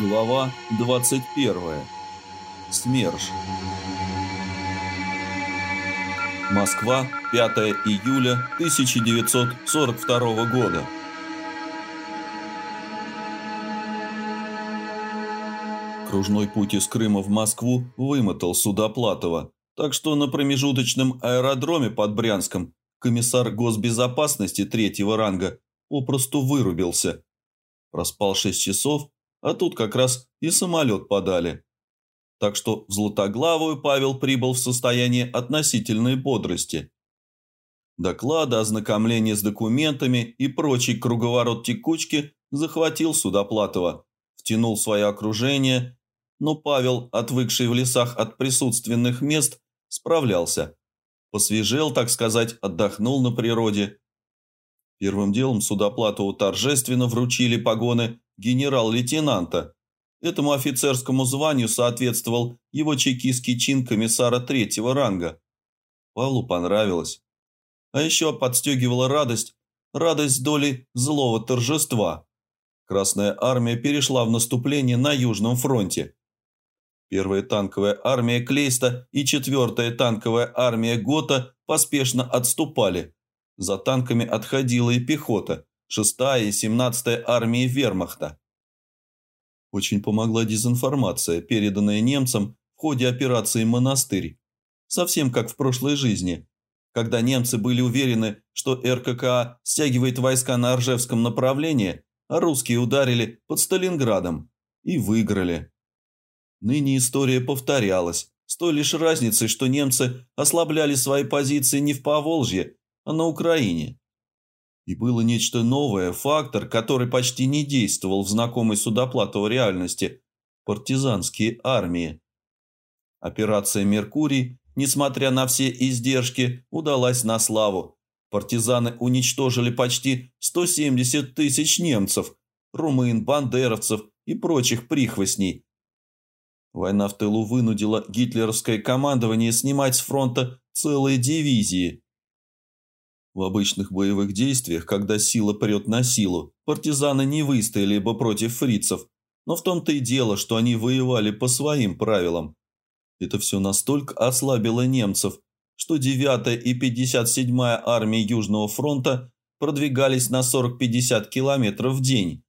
Глава 21. СМЕРШ. Москва, 5 июля 1942 года. Кружной путь из Крыма в Москву вымотал Судоплатова, так что на промежуточном аэродроме под Брянском комиссар госбезопасности третьего ранга попросту вырубился. Проспал 6 часов а тут как раз и самолет подали. Так что в Златоглавую Павел прибыл в состоянии относительной бодрости. Доклады, ознакомление с документами и прочий круговорот текучки захватил Судоплатова, втянул свое окружение, но Павел, отвыкший в лесах от присутственных мест, справлялся. Посвежел, так сказать, отдохнул на природе. Первым делом Судоплатову торжественно вручили погоны генерал-лейтенанта. Этому офицерскому званию соответствовал его чекистский чин комиссара третьего ранга. Павлу понравилось. А еще подстегивала радость, радость доли злого торжества. Красная армия перешла в наступление на Южном фронте. Первая танковая армия Клейста и четвертая танковая армия Гота поспешно отступали. За танками отходила и пехота – 6-я и 17-я армии вермахта. Очень помогла дезинформация, переданная немцам в ходе операции «Монастырь». Совсем как в прошлой жизни, когда немцы были уверены, что РККА стягивает войска на Оржевском направлении, а русские ударили под Сталинградом и выиграли. Ныне история повторялась, с той лишь разницей, что немцы ослабляли свои позиции не в Поволжье, а на Украине. И было нечто новое, фактор, который почти не действовал в знакомой Судоплатовой реальности – партизанские армии. Операция «Меркурий», несмотря на все издержки, удалась на славу. Партизаны уничтожили почти 170 тысяч немцев, румын, бандеровцев и прочих прихвостней. Война в тылу вынудила гитлеровское командование снимать с фронта целые дивизии – в обычных боевых действиях, когда сила прет на силу, партизаны не выстояли бы против фрицев, но в том-то и дело, что они воевали по своим правилам. Это все настолько ослабило немцев, что 9-я и 57-я армии Южного фронта продвигались на 40-50 километров в день.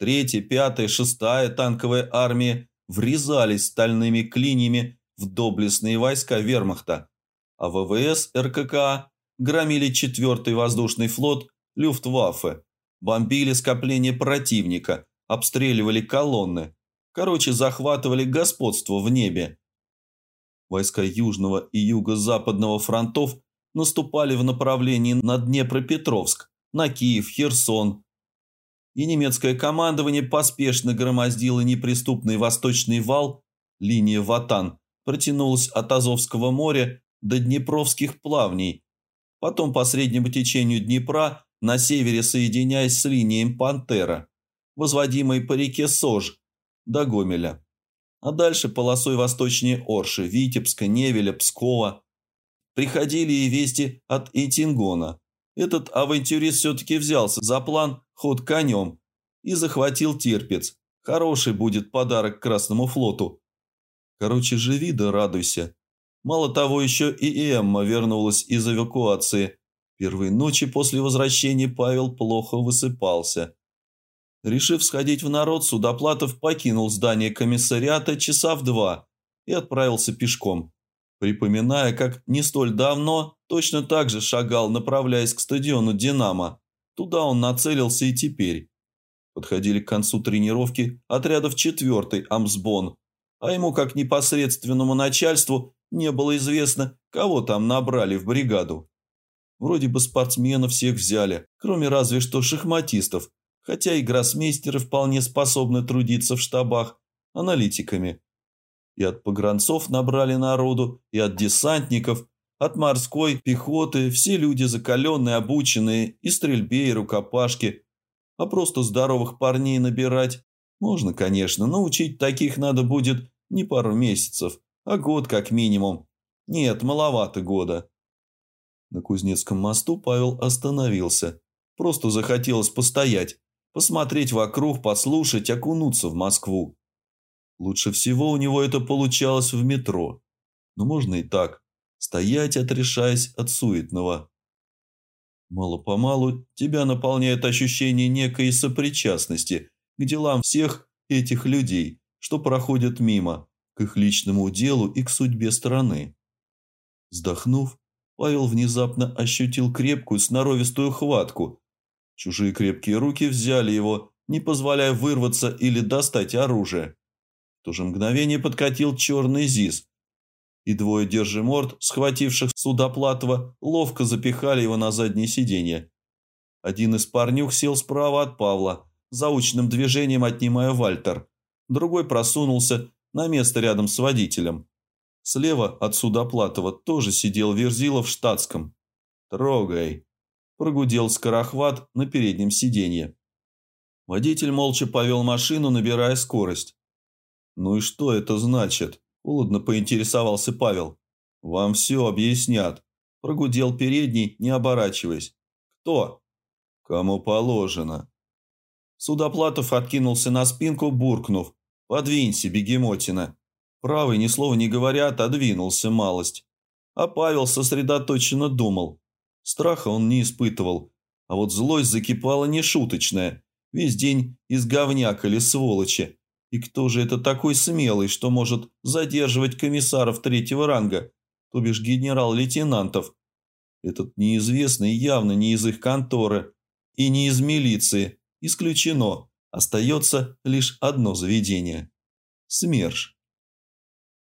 3-я, 5-я, 6-я танковые армии врезались стальными клиньями в доблестные войска вермахта, а ВВС РККА громили 4-й воздушный флот Люфтваффе, бомбили скопление противника, обстреливали колонны, короче, захватывали господство в небе. Войска Южного и Юго-Западного фронтов наступали в направлении на Днепропетровск, на Киев, Херсон. И немецкое командование поспешно громоздило неприступный восточный вал, линия Ватан, протянулась от Азовского моря до Днепровских плавней – потом по среднему течению Днепра на севере соединяясь с линией Пантера, возводимой по реке Сож до Гомеля, а дальше полосой восточнее Орши, Витебска, Невеля, Пскова. Приходили и вести от Итингона. Этот авантюрист все-таки взялся за план ход конем и захватил Терпец. Хороший будет подарок Красному флоту. Короче, живи да радуйся. Мало того, еще и Эмма вернулась из эвакуации. Первые ночи после возвращения Павел плохо высыпался. Решив сходить в народ, Судоплатов покинул здание комиссариата часа в два и отправился пешком, припоминая, как не столь давно точно так же шагал, направляясь к стадиону «Динамо». Туда он нацелился и теперь. Подходили к концу тренировки отрядов 4 Амсбон, а ему, как непосредственному начальству, не было известно, кого там набрали в бригаду. Вроде бы спортсменов всех взяли, кроме разве что шахматистов, хотя и гроссмейстеры вполне способны трудиться в штабах аналитиками. И от погранцов набрали народу, и от десантников, от морской пехоты, все люди закаленные, обученные и стрельбе, и рукопашке. А просто здоровых парней набирать можно, конечно, но учить таких надо будет не пару месяцев, а год как минимум. Нет, маловато года. На Кузнецком мосту Павел остановился. Просто захотелось постоять, посмотреть вокруг, послушать, окунуться в Москву. Лучше всего у него это получалось в метро. Но можно и так, стоять, отрешаясь от суетного. Мало-помалу тебя наполняет ощущение некой сопричастности к делам всех этих людей, что проходят мимо, к их личному делу и к судьбе страны. Вздохнув, Павел внезапно ощутил крепкую, сноровистую хватку. Чужие крепкие руки взяли его, не позволяя вырваться или достать оружие. В то же мгновение подкатил черный ЗИС, и двое держиморд, схвативших Судоплатова, ловко запихали его на заднее сиденье. Один из парнюх сел справа от Павла, заученным движением отнимая Вальтер. Другой просунулся на место рядом с водителем. Слева от Судоплатова тоже сидел Верзилов в штатском. «Трогай!» – прогудел скорохват на переднем сиденье. Водитель молча повел машину, набирая скорость. «Ну и что это значит?» Холодно поинтересовался Павел. «Вам все объяснят», – прогудел передний, не оборачиваясь. «Кто?» «Кому положено». Судоплатов откинулся на спинку, буркнув. «Подвинься, бегемотина». Правый, ни слова не говоря, отодвинулся малость. А Павел сосредоточенно думал. Страха он не испытывал, а вот злость закипала нешуточная. Весь день изговнякали сволочи. И кто же это такой смелый, что может задерживать комиссаров третьего ранга, то бишь генерал-лейтенантов? Этот неизвестный явно не из их конторы и не из милиции. Исключено. Остается лишь одно заведение. СМЕРШ.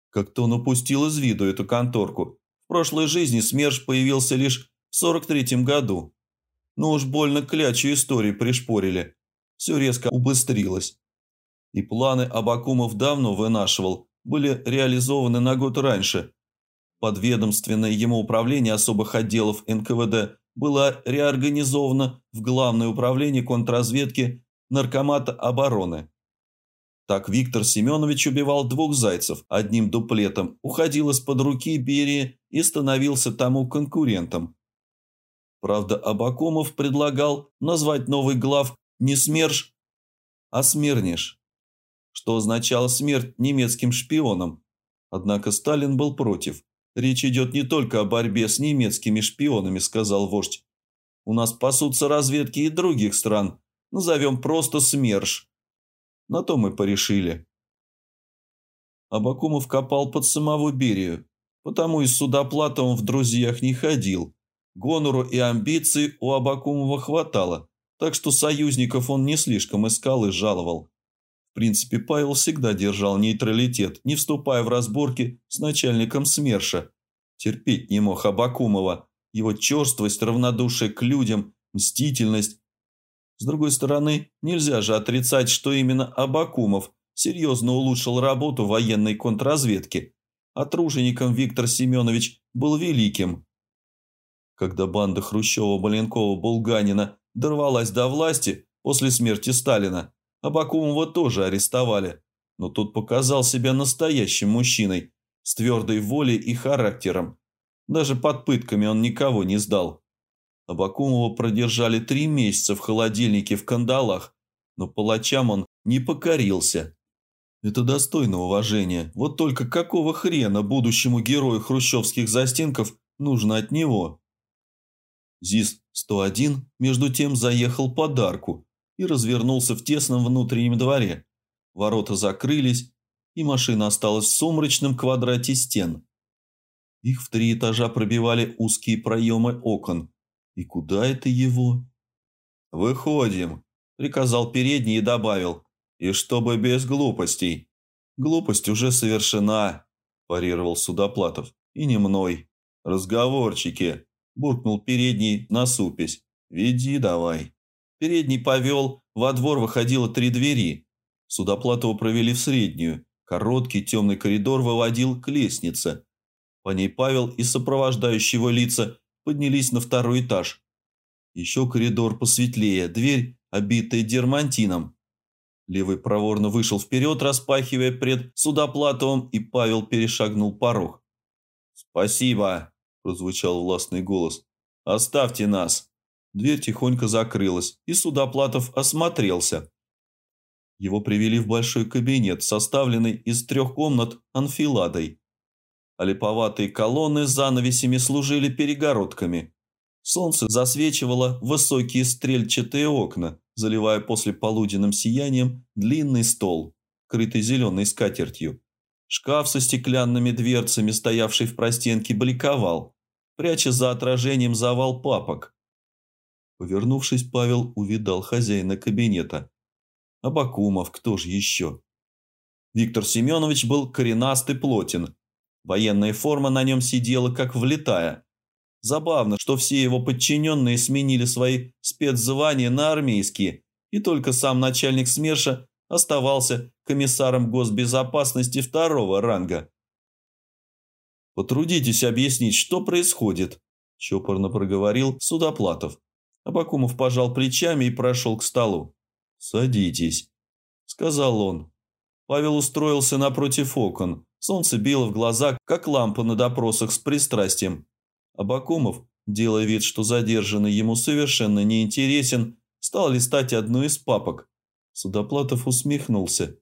Как-то он упустил из виду эту конторку. В прошлой жизни СМЕРШ появился лишь в 43-м году. Но уж больно клячу истории пришпорили. Все резко убыстрилось и планы Абакумов давно вынашивал, были реализованы на год раньше. Подведомственное ему управление особых отделов НКВД было реорганизовано в Главное управление контрразведки Наркомата обороны. Так Виктор Семенович убивал двух зайцев одним дуплетом, уходил из-под руки Берии и становился тому конкурентом. Правда, Абакумов предлагал назвать новый глав не СМЕРШ, а СМЕРНИШ что означало смерть немецким шпионам. Однако Сталин был против. «Речь идет не только о борьбе с немецкими шпионами», – сказал вождь. «У нас пасутся разведки и других стран. Назовем просто СМЕРШ». На то мы порешили. Абакумов копал под самого Берию, потому из судоплата он в друзьях не ходил. Гонору и амбиций у Абакумова хватало, так что союзников он не слишком искал и жаловал принципе, Павел всегда держал нейтралитет, не вступая в разборки с начальником СМЕРШа. Терпеть не мог Абакумова, его черствость, равнодушие к людям, мстительность. С другой стороны, нельзя же отрицать, что именно Абакумов серьезно улучшил работу военной контрразведки, а тружеником Виктор Семенович был великим. Когда банда Хрущева-Маленкова-Булганина дорвалась до власти после смерти Сталина, Абакумова тоже арестовали, но тот показал себя настоящим мужчиной, с твердой волей и характером. Даже под пытками он никого не сдал. Абакумова продержали три месяца в холодильнике в кандалах, но палачам он не покорился. Это достойно уважения. Вот только какого хрена будущему герою хрущевских застенков нужно от него? ЗИС-101 между тем заехал подарку и развернулся в тесном внутреннем дворе. Ворота закрылись, и машина осталась в сумрачном квадрате стен. Их в три этажа пробивали узкие проемы окон. И куда это его? «Выходим», – приказал передний и добавил. «И чтобы без глупостей». «Глупость уже совершена», – парировал Судоплатов. «И не мной. Разговорчики», – буркнул передний, насупясь. «Веди давай». Передний повел, во двор выходило три двери. Судоплатова провели в среднюю. Короткий темный коридор выводил к лестнице. По ней Павел и сопровождающие его лица поднялись на второй этаж. Еще коридор посветлее, дверь, обитая дермантином. Левый проворно вышел вперед, распахивая пред Судоплатовым, и Павел перешагнул порог. «Спасибо», – прозвучал властный голос. «Оставьте нас». Дверь тихонько закрылась, и Судоплатов осмотрелся. Его привели в большой кабинет, составленный из трех комнат анфиладой. Липоватые колонны с занавесями служили перегородками. Солнце засвечивало высокие стрельчатые окна, заливая после полуденным сиянием длинный стол, крытый зеленой скатертью. Шкаф со стеклянными дверцами, стоявший в простенке, бликовал, пряча за отражением завал папок. Повернувшись, Павел увидал хозяина кабинета. Абакумов, кто же еще? Виктор Семенович был коренастый плотен. Военная форма на нем сидела как влетая. Забавно, что все его подчиненные сменили свои спецзвания на армейские, и только сам начальник СМЕРШа оставался комиссаром госбезопасности второго ранга. «Потрудитесь объяснить, что происходит», – чопорно проговорил Судоплатов. Абакумов пожал плечами и прошел к столу. «Садитесь», – сказал он. Павел устроился напротив окон. Солнце било в глаза, как лампа на допросах с пристрастием. Абакумов, делая вид, что задержанный ему совершенно неинтересен, стал листать одну из папок. Судоплатов усмехнулся.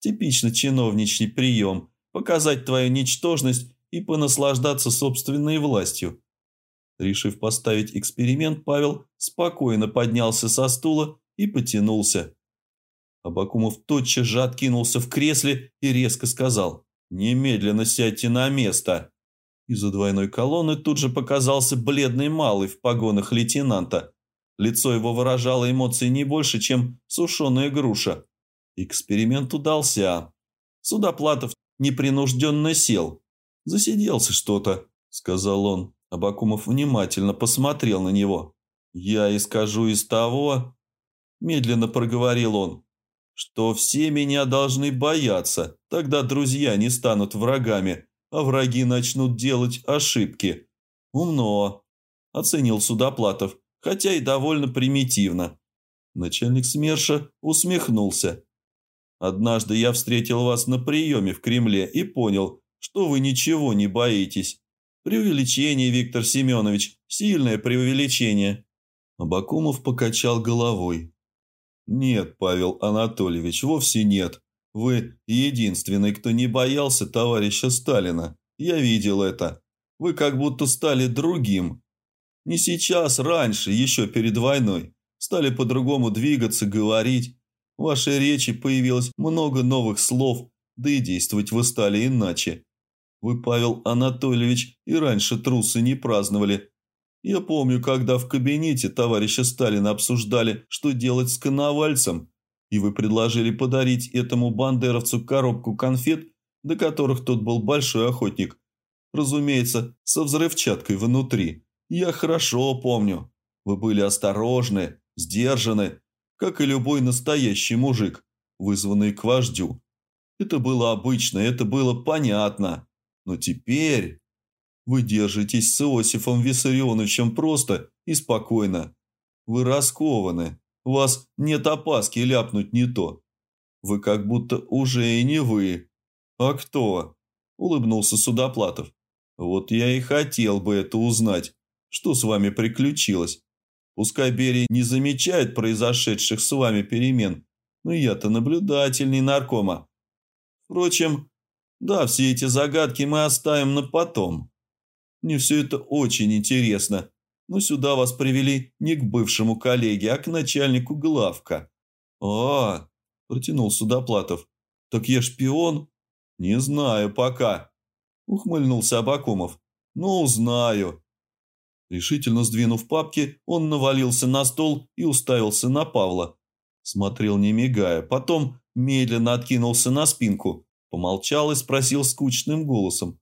«Типично чиновничий прием – показать твою ничтожность и понаслаждаться собственной властью». Решив поставить эксперимент, Павел спокойно поднялся со стула и потянулся. Абакумов тотчас же откинулся в кресле и резко сказал «Немедленно сядьте на место». Из-за двойной колонны тут же показался бледный малый в погонах лейтенанта. Лицо его выражало эмоции не больше, чем сушеная груша. Эксперимент удался. Судоплатов непринужденно сел. «Засиделся что-то», — сказал он. Абакумов внимательно посмотрел на него. «Я искажу из того...» Медленно проговорил он. «Что все меня должны бояться, тогда друзья не станут врагами, а враги начнут делать ошибки. Умно», – оценил Судоплатов, хотя и довольно примитивно. Начальник СМЕРШа усмехнулся. «Однажды я встретил вас на приеме в Кремле и понял, что вы ничего не боитесь. Преувеличение, Виктор Семенович, сильное преувеличение». Абакумов покачал головой. «Нет, Павел Анатольевич, вовсе нет. Вы единственный, кто не боялся товарища Сталина. Я видел это. Вы как будто стали другим. Не сейчас, раньше, еще перед войной. Стали по-другому двигаться, говорить. В вашей речи появилось много новых слов, да и действовать вы стали иначе. Вы, Павел Анатольевич, и раньше трусы не праздновали. Я помню, когда в кабинете товарища Сталина обсуждали, что делать с коновальцем, и вы предложили подарить этому бандеровцу коробку конфет, до которых тот был большой охотник. Разумеется, со взрывчаткой внутри. Я хорошо помню. Вы были осторожны, сдержаны, как и любой настоящий мужик, вызванный к вождю. Это было обычно, это было понятно. Но теперь вы держитесь с Иосифом Виссарионовичем просто и спокойно. Вы раскованы. У вас нет опаски ляпнуть не то. Вы как будто уже и не вы. А кто? Улыбнулся Судоплатов. Вот я и хотел бы это узнать. Что с вами приключилось? Пускай Берия не замечает произошедших с вами перемен, но я-то наблюдательный наркома. Впрочем, да, все эти загадки мы оставим на потом. Мне все это очень интересно, но сюда вас привели не к бывшему коллеге, а к начальнику главка. А, протянул Судоплатов. Так я шпион? Не знаю пока, ухмыльнулся Абакумов. Ну, знаю. Решительно сдвинув папки, он навалился на стол и уставился на Павла. Смотрел не мигая, потом медленно откинулся на спинку. Помолчал и спросил скучным голосом.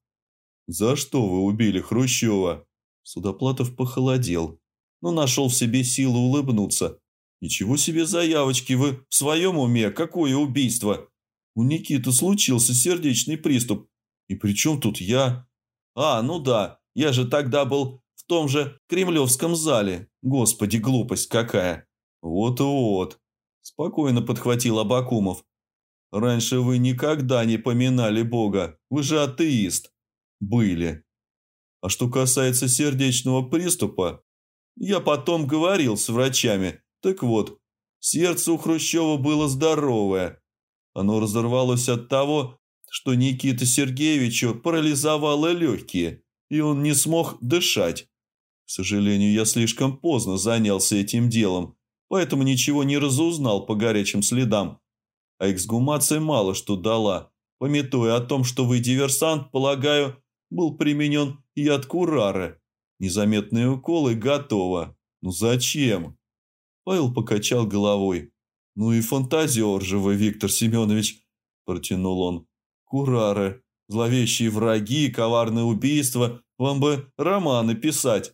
«За что вы убили Хрущева?» Судоплатов похолодел, но нашел в себе силу улыбнуться. «Ничего себе заявочки, вы в своем уме? Какое убийство? У Никиты случился сердечный приступ. И при чем тут я? А, ну да, я же тогда был в том же Кремлевском зале. Господи, глупость какая!» «Вот-вот», – спокойно подхватил Абакумов. Раньше вы никогда не поминали Бога. Вы же атеист. Были. А что касается сердечного приступа, Я потом говорил с врачами. Так вот, сердце у Хрущева было здоровое. Оно разорвалось от того, что Никита Сергеевичу парализовало легкие, и он не смог дышать. К сожалению, я слишком поздно занялся этим делом, поэтому ничего не разузнал по горячим следам. А эксгумация мало что дала. Пометуя о том, что вы диверсант, полагаю, был применен яд курары. Незаметные уколы готово. Ну зачем? Павел покачал головой. Ну и фантазер же вы, Виктор Семенович, протянул он. Курары, зловещие враги, коварные убийства, вам бы романы писать.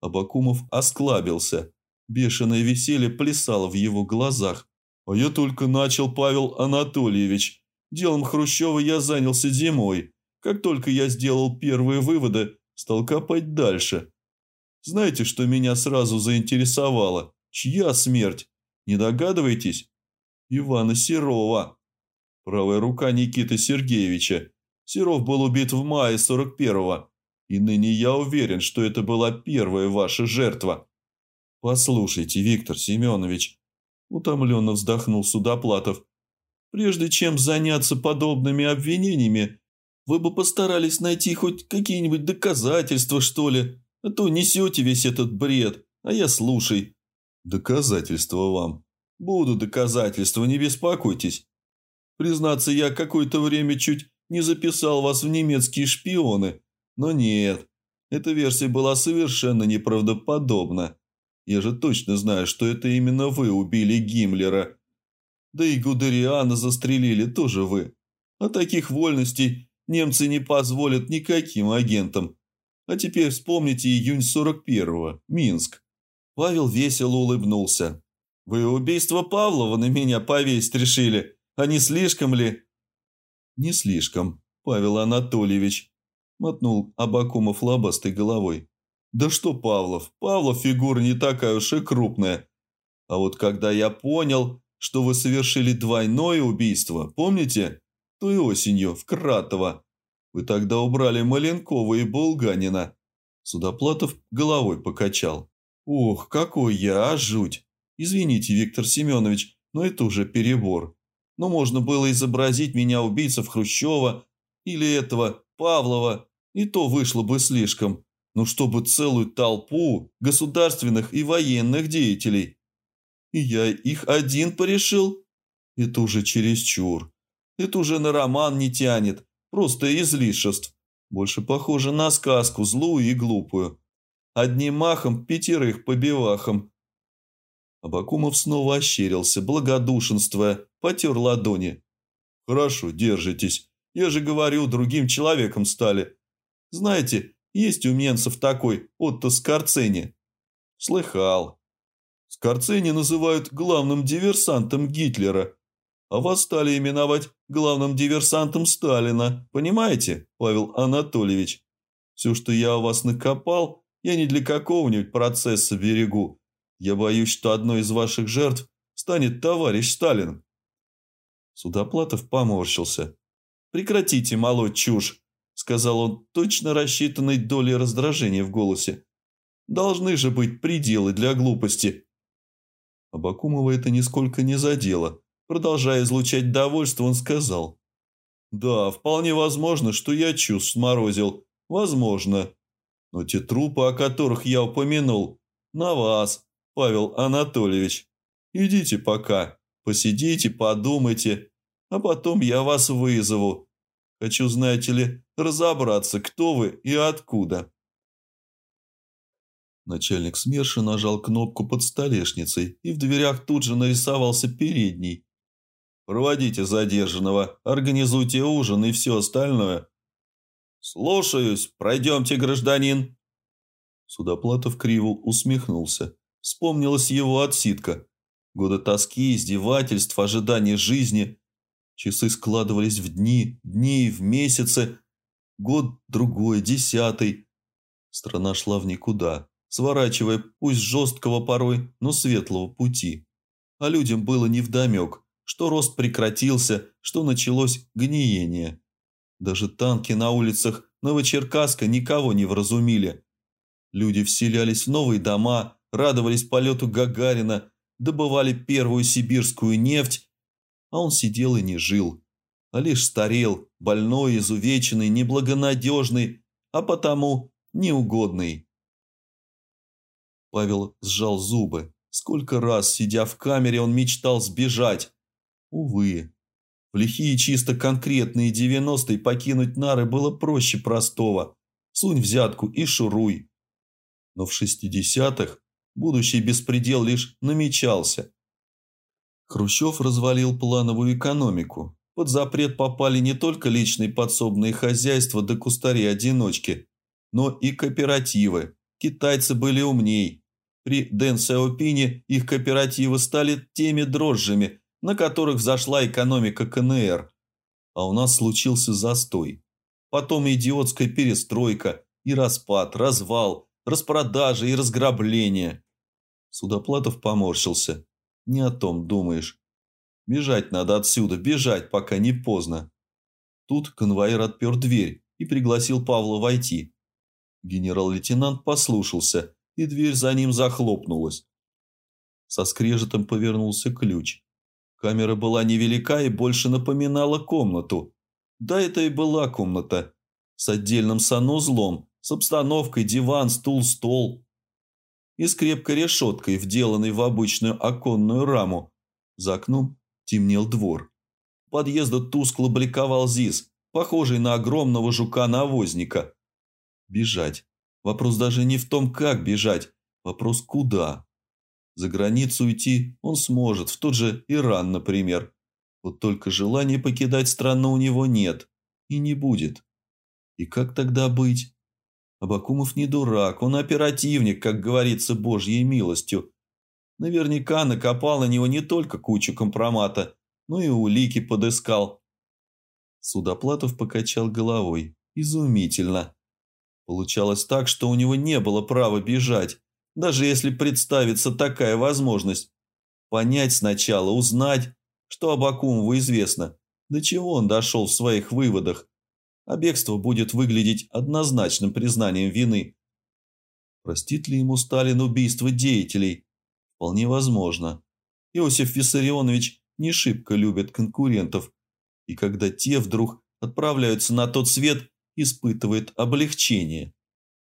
Абакумов осклабился. Бешеное веселье плясало в его глазах. А я только начал, Павел Анатольевич. Делом Хрущева я занялся зимой. Как только я сделал первые выводы, стал копать дальше. Знаете, что меня сразу заинтересовало? Чья смерть? Не догадываетесь? Ивана Серова. Правая рука Никиты Сергеевича. Серов был убит в мае 41-го. И ныне я уверен, что это была первая ваша жертва. Послушайте, Виктор Семенович, утомленно вздохнул Судоплатов, Прежде чем заняться подобными обвинениями, вы бы постарались найти хоть какие-нибудь доказательства, что ли, а то несете весь этот бред, а я слушай. Доказательства вам. Буду доказательства, не беспокойтесь. Признаться, я какое-то время чуть не записал вас в немецкие шпионы, но нет, эта версия была совершенно неправдоподобна. Я же точно знаю, что это именно вы убили Гиммлера да и Гудериана застрелили тоже вы. А таких вольностей немцы не позволят никаким агентам. А теперь вспомните июнь 41-го, Минск. Павел весело улыбнулся. Вы убийство Павлова на меня повесить решили, а не слишком ли? Не слишком, Павел Анатольевич, мотнул Абакумов лобастой головой. Да что Павлов, Павлов фигура не такая уж и крупная. А вот когда я понял, что вы совершили двойное убийство, помните? Той осенью, в Кратово. Вы тогда убрали Маленкова и Булганина. Судоплатов головой покачал. Ох, какой я, а жуть. Извините, Виктор Семенович, но это уже перебор. Но можно было изобразить меня убийцев Хрущева или этого Павлова, и то вышло бы слишком. Но чтобы целую толпу государственных и военных деятелей и я их один порешил? Это уже чересчур. Это уже на роман не тянет, просто излишеств. Больше похоже на сказку злую и глупую. Одним махом пятерых побивахом. Абакумов снова ощерился, благодушенствуя, потер ладони. «Хорошо, держитесь. Я же говорю, другим человеком стали. Знаете, есть у менцев такой Отто Скорцени?» «Слыхал. Скорцени называют главным диверсантом Гитлера, а вас стали именовать главным диверсантом Сталина. Понимаете, Павел Анатольевич? Все, что я у вас накопал, я не для какого-нибудь процесса берегу. Я боюсь, что одной из ваших жертв станет товарищ Сталин. Судоплатов поморщился. «Прекратите молоть чушь», – сказал он, точно рассчитанной долей раздражения в голосе. «Должны же быть пределы для глупости». Абакумова это нисколько не задело. Продолжая излучать довольство, он сказал. «Да, вполне возможно, что я чувств сморозил. Возможно. Но те трупы, о которых я упомянул, на вас, Павел Анатольевич. Идите пока, посидите, подумайте, а потом я вас вызову. Хочу, знаете ли, разобраться, кто вы и откуда». Начальник СМЕРШа нажал кнопку под столешницей, и в дверях тут же нарисовался передний. «Проводите задержанного, организуйте ужин и все остальное». «Слушаюсь, пройдемте, гражданин». Судоплатов криво усмехнулся. Вспомнилась его отсидка. Годы тоски, издевательств, ожидания жизни. Часы складывались в дни, дни в месяцы. Год, другой, десятый. Страна шла в никуда сворачивая пусть жесткого порой, но светлого пути. А людям было невдомек, что рост прекратился, что началось гниение. Даже танки на улицах Новочеркасска никого не вразумили. Люди вселялись в новые дома, радовались полету Гагарина, добывали первую сибирскую нефть, а он сидел и не жил, а лишь старел, больной, изувеченный, неблагонадежный, а потому неугодный. Павел сжал зубы. Сколько раз, сидя в камере, он мечтал сбежать. Увы, в лихие чисто конкретные девяностые покинуть нары было проще простого. Сунь взятку и шуруй. Но в шестидесятых будущий беспредел лишь намечался. Хрущев развалил плановую экономику. Под запрет попали не только личные подсобные хозяйства да кустари-одиночки, но и кооперативы. Китайцы были умней. При Дэн Сяопине их кооперативы стали теми дрожжами, на которых взошла экономика КНР. А у нас случился застой. Потом идиотская перестройка и распад, развал, распродажа и разграбление. Судоплатов поморщился. Не о том думаешь. Бежать надо отсюда, бежать, пока не поздно. Тут конвоир отпер дверь и пригласил Павла войти. Генерал-лейтенант послушался, и дверь за ним захлопнулась. Со скрежетом повернулся ключ. Камера была невелика и больше напоминала комнату. Да, это и была комната. С отдельным санузлом, с обстановкой диван, стул, стол. И с крепкой решеткой, вделанной в обычную оконную раму. За окном темнел двор. Подъезда тускло бликовал ЗИС, похожий на огромного жука-навозника. Бежать. Вопрос даже не в том, как бежать. Вопрос куда. За границу уйти он сможет, в тот же Иран, например. Вот только желания покидать страну у него нет. И не будет. И как тогда быть? Абакумов не дурак, он оперативник, как говорится, божьей милостью. Наверняка накопал на него не только кучу компромата, но и улики подыскал. Судоплатов покачал головой. Изумительно. Получалось так, что у него не было права бежать, даже если представится такая возможность. Понять сначала, узнать, что об Акумову известно, до чего он дошел в своих выводах. А бегство будет выглядеть однозначным признанием вины. Простит ли ему Сталин убийство деятелей? Вполне возможно. Иосиф Виссарионович не шибко любит конкурентов, и когда те вдруг отправляются на тот свет, испытывает облегчение.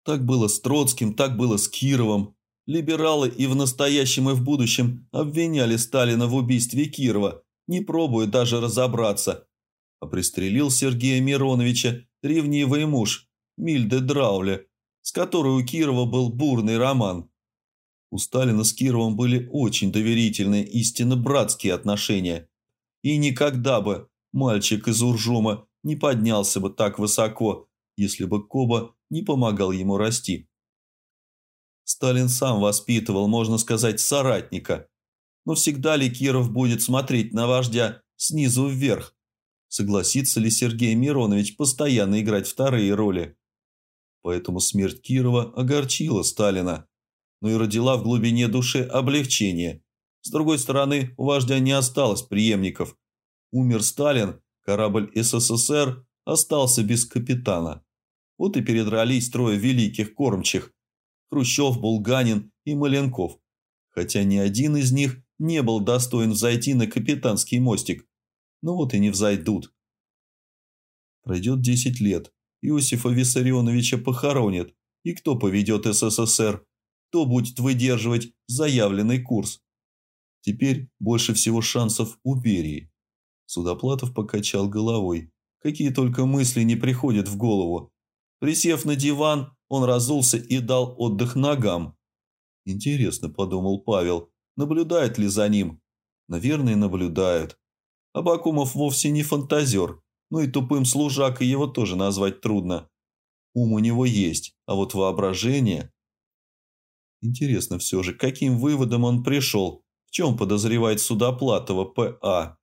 Так было с Троцким, так было с Кировым. Либералы и в настоящем, и в будущем обвиняли Сталина в убийстве Кирова, не пробуя даже разобраться. А пристрелил Сергея Мироновича ревнивый муж Мильде Драуле, с которой у Кирова был бурный роман. У Сталина с Кировым были очень доверительные, истинно братские отношения. И никогда бы мальчик из Уржума не поднялся бы так высоко, если бы Коба не помогал ему расти. Сталин сам воспитывал, можно сказать, соратника. Но всегда ли Киров будет смотреть на вождя снизу вверх? Согласится ли Сергей Миронович постоянно играть вторые роли? Поэтому смерть Кирова огорчила Сталина, но и родила в глубине души облегчение. С другой стороны, у вождя не осталось преемников. Умер Сталин, Корабль СССР остался без капитана. Вот и передрались трое великих кормчих – Хрущев, Булганин и Маленков. Хотя ни один из них не был достоин взойти на капитанский мостик. Ну вот и не взойдут. Пройдет 10 лет. Иосифа Виссарионовича похоронят. И кто поведет СССР? Кто будет выдерживать заявленный курс? Теперь больше всего шансов у Берии. Судоплатов покачал головой. Какие только мысли не приходят в голову. Присев на диван, он разулся и дал отдых ногам. «Интересно», – подумал Павел, – «наблюдают ли за ним?» «Наверное, наблюдают». Абакумов вовсе не фантазер, но и тупым служакой его тоже назвать трудно. Ум у него есть, а вот воображение... Интересно все же, каким выводом он пришел, в чем подозревает Судоплатова П.А.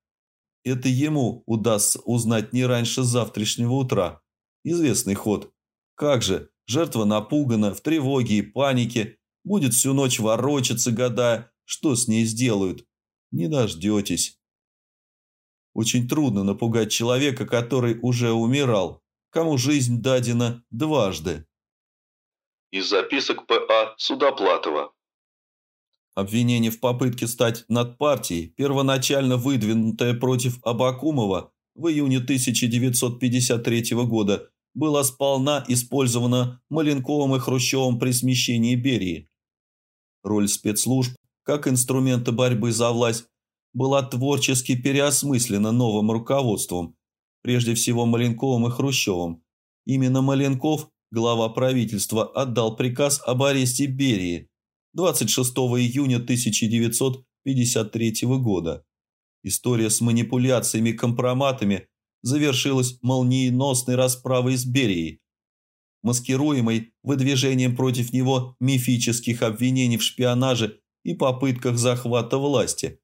Это ему удастся узнать не раньше завтрашнего утра. Известный ход. Как же, жертва напугана, в тревоге и панике, будет всю ночь ворочаться, гадая, что с ней сделают. Не дождетесь. Очень трудно напугать человека, который уже умирал, кому жизнь дадена дважды. Из записок П.А. Судоплатова. Обвинение в попытке стать над партией, первоначально выдвинутое против Абакумова в июне 1953 года, было сполна использовано Маленковым и Хрущевым при смещении Берии. Роль спецслужб, как инструмента борьбы за власть, была творчески переосмыслена новым руководством, прежде всего Маленковым и Хрущевым. Именно Маленков, глава правительства, отдал приказ об аресте Берии 26 июня 1953 года. История с манипуляциями компроматами завершилась молниеносной расправой с Берией, маскируемой выдвижением против него мифических обвинений в шпионаже и попытках захвата власти.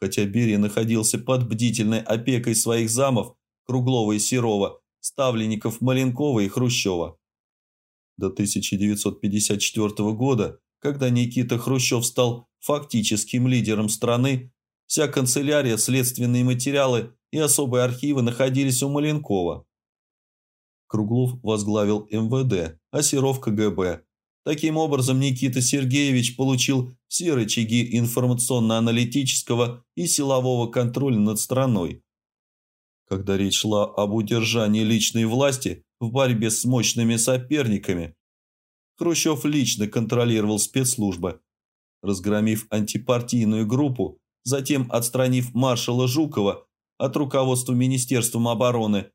Хотя Берия находился под бдительной опекой своих замов Круглова и Серова, ставленников Маленкова и Хрущева. До 1954 года, когда Никита Хрущев стал фактическим лидером страны, вся канцелярия, следственные материалы и особые архивы находились у Маленкова. Круглов возглавил МВД, а Серов КГБ. Таким образом, Никита Сергеевич получил все рычаги информационно-аналитического и силового контроля над страной. Когда речь шла об удержании личной власти в борьбе с мощными соперниками, Хрущев лично контролировал спецслужбы. Разгромив антипартийную группу, затем отстранив маршала Жукова от руководства Министерством обороны,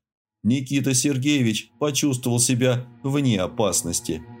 Никита Сергеевич почувствовал себя вне опасности –